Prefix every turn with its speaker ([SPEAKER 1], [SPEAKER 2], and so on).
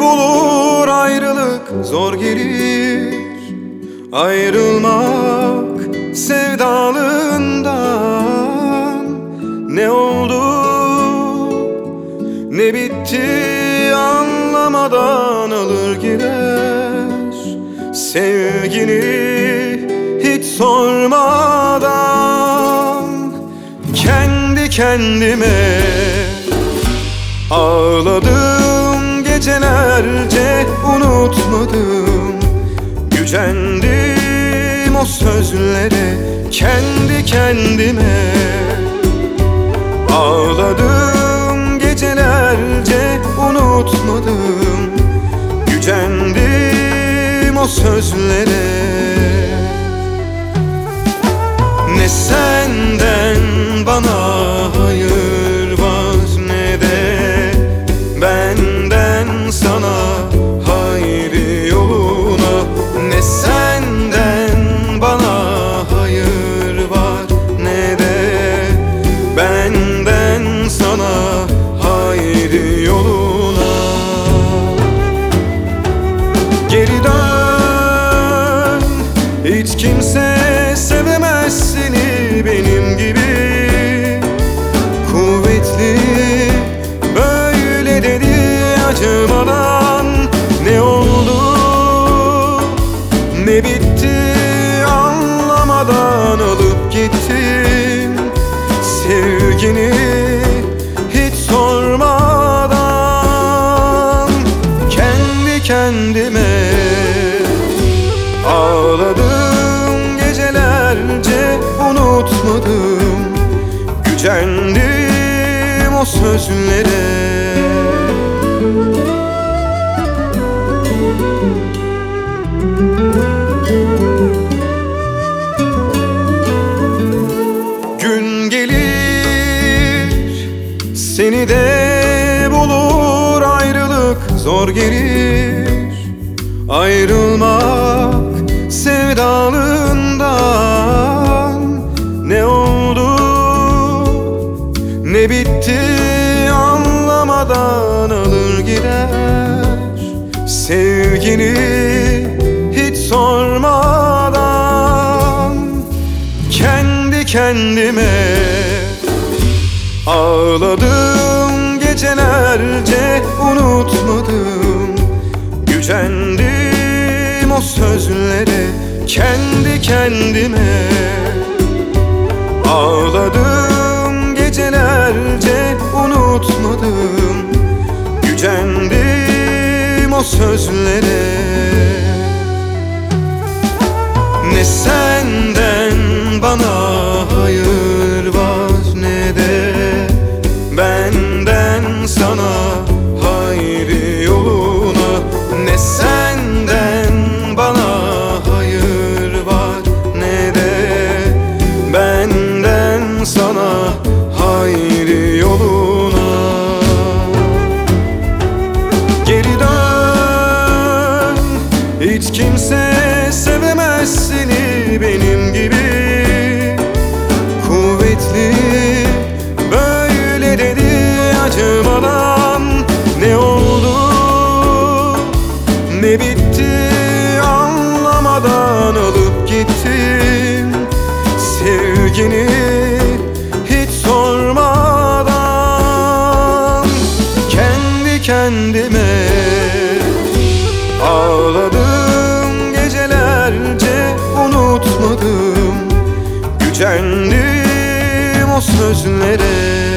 [SPEAKER 1] bulur ayrılık zor gelir. Ayrılmak sevdalığından Ne oldu? Ne bitti anlamadan alır gider. Sevgini hiç sormadan Kendi kendime Ağladım gecelerce unutmadım. Gücendim o sözlere kendi kendime. Ağladım gecelerce unutmadım. Gücendim o sözlere kimse sevemez seni benim gibi. Kuvvetli böyle dedi acımadan. Ne oldu? Ne bitti anlamadan alıp gittin. Sevgini hiç sormadan. Kendi kendime unutmadım. Gücendim o sözlere. Gün gelir seni de bulur ayrılık zor gelir. Ayrılmak sevdalığından ne bitti anlamadan alır gider. Sevgini hiç sormadan Kendi kendime Ağladım. Gecelerce unutmadım. Gücendim o sözlere kendi kendime o sözlere Ne senden bana Ağladım gecelerce unutmadım. Gücendim o sözlere